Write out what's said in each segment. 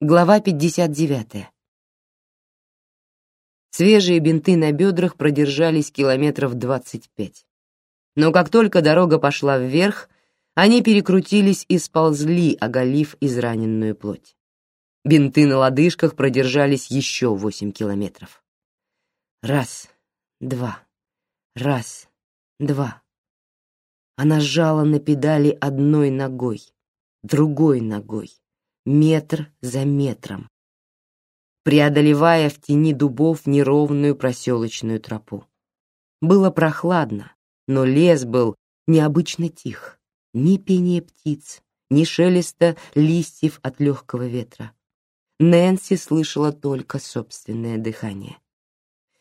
Глава 59. Свежие бинты на бедрах продержались километров 25. Но как только дорога пошла вверх, они перекрутились и сползли, оголив израненную плоть. Бинты на лодыжках продержались еще 8 километров. Раз, два, раз, два. Она сжала на педали одной ногой, другой ногой, метр за метром, преодолевая в тени дубов неровную проселочную тропу. Было прохладно, но лес был необычно тих, ни пения птиц, ни шелеста листьев от легкого ветра. Нэнси слышала только собственное дыхание.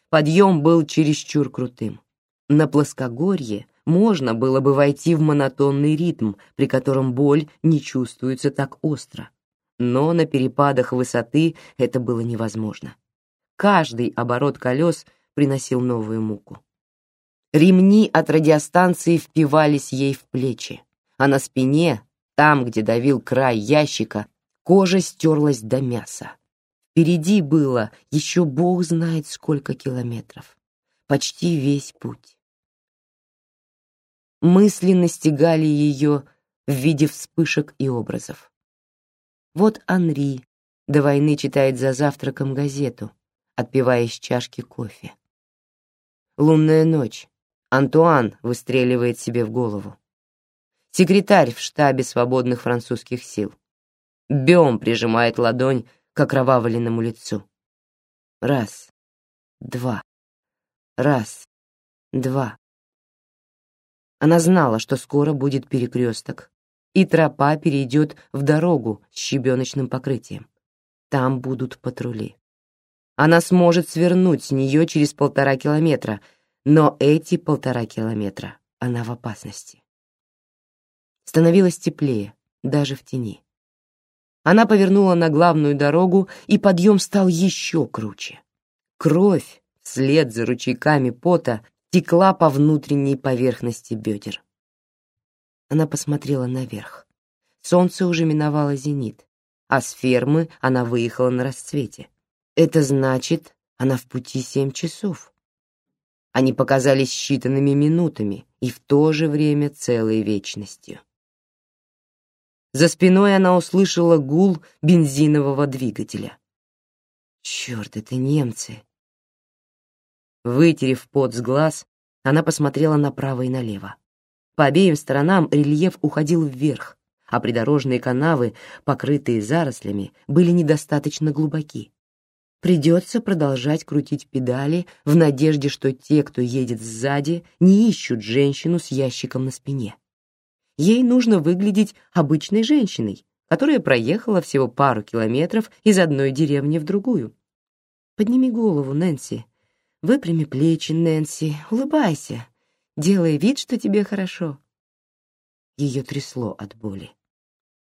Подъем был чересчур крутым. На плоскогорье можно было бы войти в монотонный ритм, при котором боль не чувствуется так остро. Но на перепадах высоты это было невозможно. Каждый оборот колес приносил новую муку. Ремни от радиостанции впивались ей в плечи, а на спине, там, где давил край ящика, Кожа стерлась до мяса. Впереди было еще бог знает сколько километров. Почти весь путь. Мысли настигали ее в виде вспышек и образов. Вот Анри до войны читает за завтраком газету, отпивая из чашки кофе. Лунная ночь. Антуан выстреливает себе в голову. Секретарь в штабе свободных французских сил. Бем прижимает ладонь к окровавленному лицу. Раз, два, раз, два. Она знала, что скоро будет перекресток, и тропа перейдет в дорогу с щебеночным покрытием. Там будут патрули. Она сможет свернуть с нее через полтора километра, но эти полтора километра она в опасности. Становилось теплее, даже в тени. Она повернула на главную дорогу, и подъем стал еще круче. Кровь, вслед за ручейками пота, текла по внутренней поверхности бедер. Она посмотрела наверх. Солнце уже миновало зенит, а с фермы она выехала на рассвете. Это значит, она в пути семь часов. Они показались считанными минутами и в то же время целой вечностью. За спиной она услышала гул бензинового двигателя. Черт, это немцы. Вытерев пот с глаз, она посмотрела направо и налево. По обеим сторонам рельеф уходил вверх, а придорожные канавы, покрытые зарослями, были недостаточно глубоки. Придется продолжать крутить педали в надежде, что те, кто едет сзади, не ищут женщину с ящиком на спине. Ей нужно выглядеть обычной женщиной, которая проехала всего пару километров из одной деревни в другую. Подними голову, Нэнси. Выпрями плечи, Нэнси. Улыбайся. Делай вид, что тебе хорошо. Ее трясло от боли.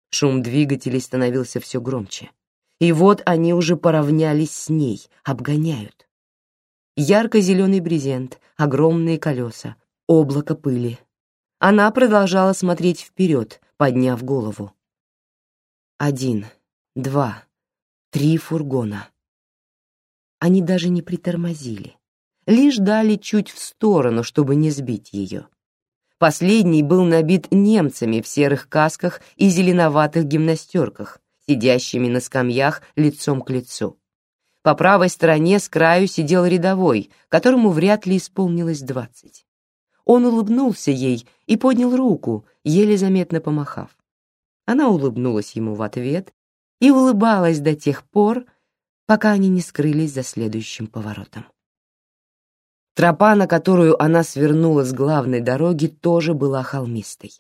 Шум двигателей становился все громче. И вот они уже поравнялись с ней, обгоняют. Ярко-зеленый брезент, огромные колеса, облако пыли, она продолжала смотреть вперед, подняв голову. Один, два, три фургона. Они даже не притормозили, лишь дали чуть в сторону, чтобы не сбить ее. Последний был набит немцами в серых касках и зеленоватых гимнастерках, сидящими на скамьях лицом к лицу. По правой стороне с краю сидел рядовой, которому вряд ли исполнилось двадцать. Он улыбнулся ей и поднял руку, еле заметно помахав. Она улыбнулась ему в ответ и улыбалась до тех пор, пока они не скрылись за следующим поворотом. Тропа, на которую она свернула с главной дороги, тоже была холмистой.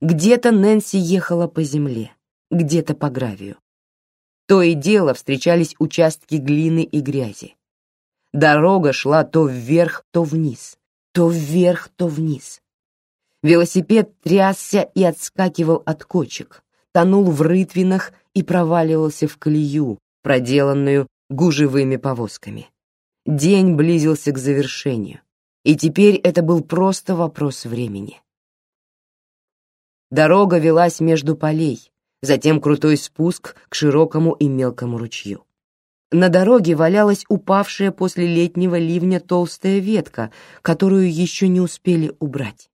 Где-то Нэнси ехала по земле, где-то по гравию. То и дело встречались участки глины и грязи. Дорога шла то вверх, то вниз, то вверх, то вниз. Велосипед трясся и отскакивал от кочек, тонул в рытвинах и проваливался в колею, проделанную гужевыми повозками. День близился к завершению, и теперь это был просто вопрос времени. Дорога велась между полей, затем крутой спуск к широкому и мелкому ручью. На дороге валялась упавшая после летнего ливня толстая ветка, которую еще не успели убрать.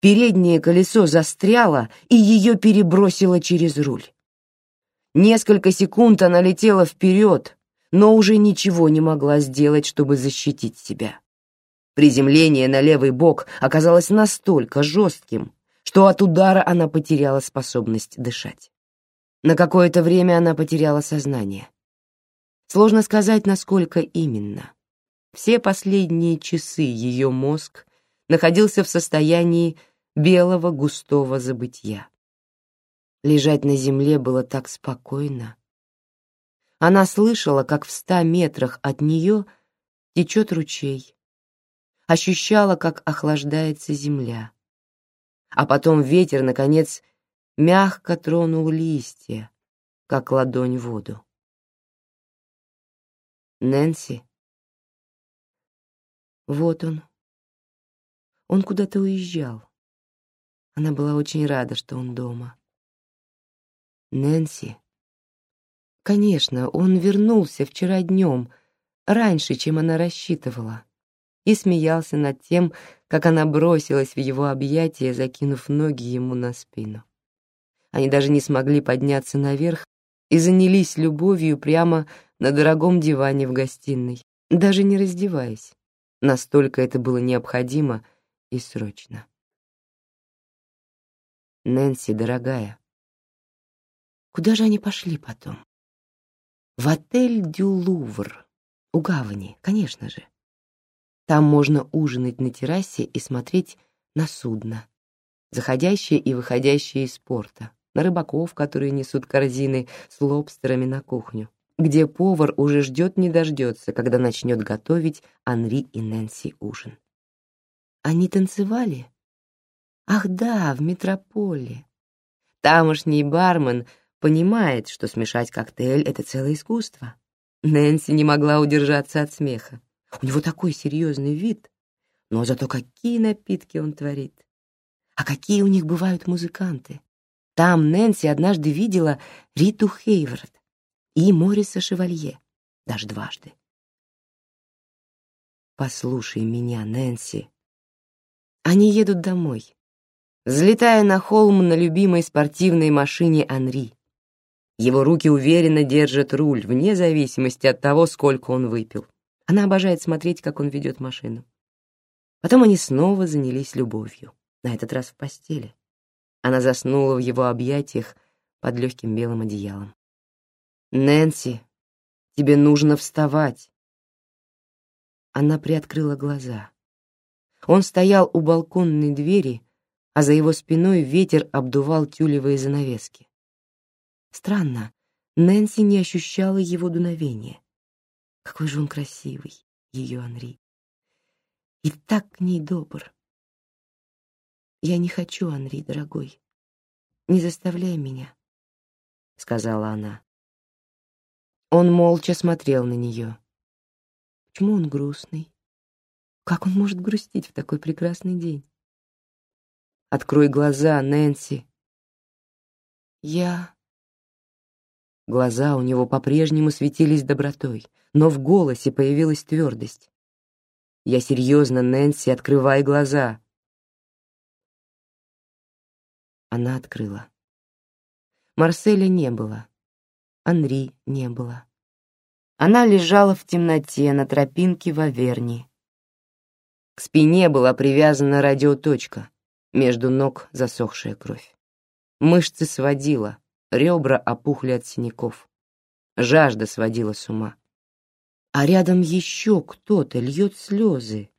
Переднее колесо застряло, и ее перебросило через руль. Несколько секунд она летела вперед, но уже ничего не могла сделать, чтобы защитить себя. Приземление на левый бок оказалось настолько жестким, что от удара она потеряла способность дышать. На какое-то время она потеряла сознание. Сложно сказать, насколько именно. Все последние часы ее мозг находился в состоянии белого густого забытья. Лежать на земле было так спокойно. Она слышала, как в ста метрах от нее течет ручей, ощущала, как охлаждается земля. А потом ветер, наконец, мягко тронул листья, как ладонь воду. Нэнси. Вот он. Он куда-то уезжал. Она была очень рада, что он дома. Нэнси. Конечно, он вернулся вчера днем, раньше, чем она рассчитывала, и смеялся над тем, как она бросилась в его объятия, закинув ноги ему на спину. Они даже не смогли подняться наверх и занялись любовью прямо на дорогом диване в гостиной, даже не раздеваясь. Настолько это было необходимо и срочно. Нэнси, дорогая. Куда же они пошли потом? В отель Дю Лувр, у гавани, конечно же. Там можно ужинать на террасе и смотреть на судно, заходящие и выходящие из порта, на рыбаков, которые несут корзины с лобстерами на кухню, где повар уже ждет не дождется, когда начнет готовить Анри и Нэнси ужин. Они танцевали? Ах да, в метрополе. Тамошний бармен понимает, что смешать коктейль — это целое искусство. Нэнси не могла удержаться от смеха. У него такой серьезный вид, но зато какие напитки он творит. А какие у них бывают музыканты. Там Нэнси однажды видела Риту Хейвард и Мориса Шевалье, даже дважды. «Послушай меня, Нэнси». Они едут домой, взлетая на холм на любимой спортивной машине Анри. Его руки уверенно держат руль, вне зависимости от того, сколько он выпил. Она обожает смотреть, как он ведет машину. Потом они снова занялись любовью, на этот раз в постели. Она заснула в его объятиях под легким белым одеялом. «Нэнси, тебе нужно вставать!» Она приоткрыла глаза. Он стоял у балконной двери, а за его спиной ветер обдувал тюлевые занавески. Странно, Нэнси не ощущала его дуновения. Какой же он красивый, ее Анри. И так к ней добр. «Я не хочу, Анри, дорогой. Не заставляй меня», — сказала она. Он молча смотрел на нее. Почему он грустный? Как он может грустить в такой прекрасный день? Открой глаза, Нэнси. Я... Глаза у него по-прежнему светились добротой, но в голосе появилась твердость. Я серьезно, Нэнси, открывай глаза. Она открыла. Марселя не было. Анри не было. Она лежала в темноте на тропинке в Аверни. К спине была привязана радиоточка, между ног засохшая кровь. Мышцы сводила, ребра опухли от синяков. Жажда сводила с ума. А рядом еще кто-то льет слезы.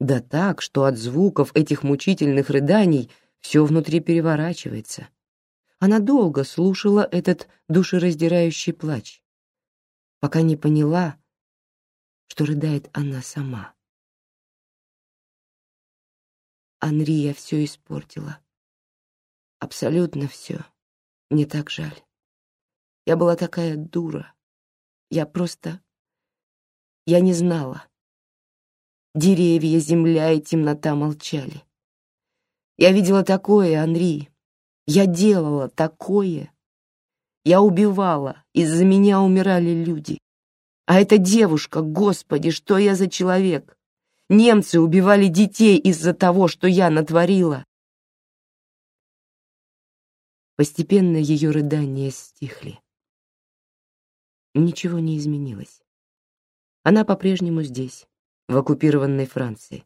Да так, что от звуков этих мучительных рыданий — все внутри переворачивается. Она долго слушала этот душераздирающий плач, пока не поняла, что рыдает она сама. Анри я все испортила. Абсолютно все. Мне так жаль. Я была такая дура. Я просто... Я не знала. Деревья, земля и темнота молчали. Я видела такое, Анри. Я делала такое. Я убивала, из-за меня умирали люди. А эта девушка, господи, что я за человек? Немцы убивали детей из-за того, что я натворила. Постепенно ее рыдания стихли. Ничего не изменилось. Она по-прежнему здесь, в оккупированной Франции.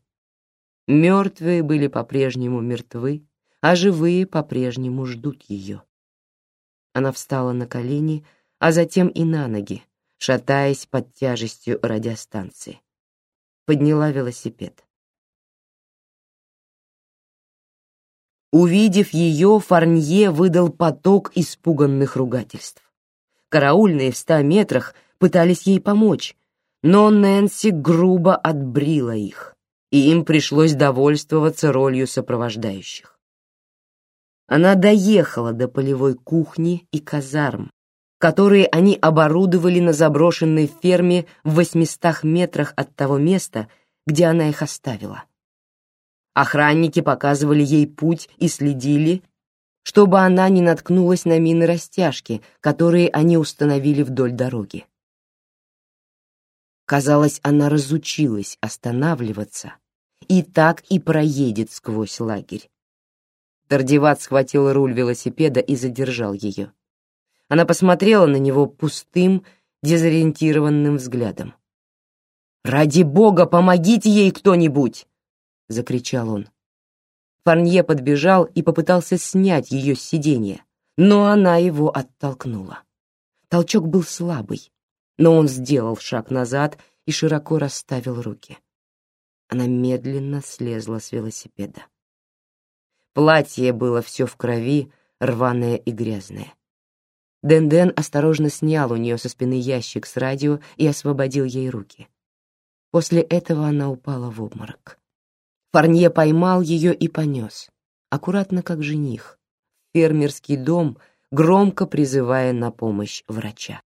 Мертвые были по-прежнему мертвы, а живые по-прежнему ждут ее. Она встала на колени, а затем и на ноги, шатаясь под тяжестью радиостанции. Подняла велосипед. Увидев ее, Фарнье выдал поток испуганных ругательств. Караульные в ста метрах пытались ей помочь, но Нэнси грубо отбрила их, и им пришлось довольствоваться ролью сопровождающих. Она доехала до полевой кухни и казарм, которые они оборудовали на заброшенной ферме в восьмистах метрах от того места, где она их оставила. Охранники показывали ей путь и следили, чтобы она не наткнулась на мины растяжки, которые они установили вдоль дороги. Казалось, она разучилась останавливаться и так и проедет сквозь лагерь. Дардеват схватил руль велосипеда и задержал ее. Она посмотрела на него пустым, дезориентированным взглядом. «Ради бога, помогите ей кто-нибудь!» — закричал он. Фарнье подбежал и попытался снять ее с сиденья, но она его оттолкнула. Толчок был слабый, но он сделал шаг назад и широко расставил руки. Она медленно слезла с велосипеда. Платье было все в крови, рваное и грязное. Денден осторожно снял у нее со спины ящик с радио и освободил ей руки. После этого она упала в обморок. Фарнье поймал ее и понес, аккуратно как жених, фермерский дом, громко призывая на помощь врача.